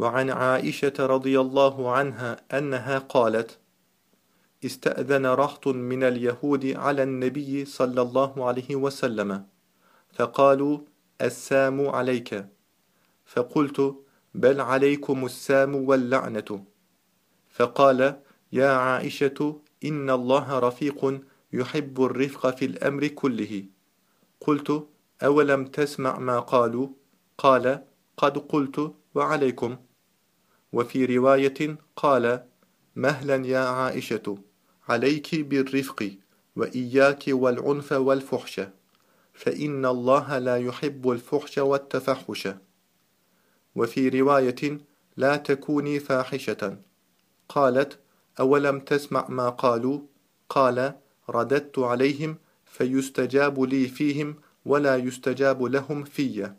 وعن عائشة رضي الله عنها أنها قالت استأذن رهط من اليهود على النبي صلى الله عليه وسلم فقالوا السام عليك فقلت بل عليكم السام واللعنة فقال يا عائشة إن الله رفيق يحب الرفق في الأمر كله قلت أولم تسمع ما قالوا؟ قال قد قلت وعليكم وفي رواية قال مهلا يا عائشة عليك بالرفق وإياك والعنف والفحش فإن الله لا يحب الفحش والتفحش. وفي رواية لا تكوني فاحشة. قالت أولم تسمع ما قالوا؟ قال رددت عليهم فيستجاب لي فيهم ولا يستجاب لهم في.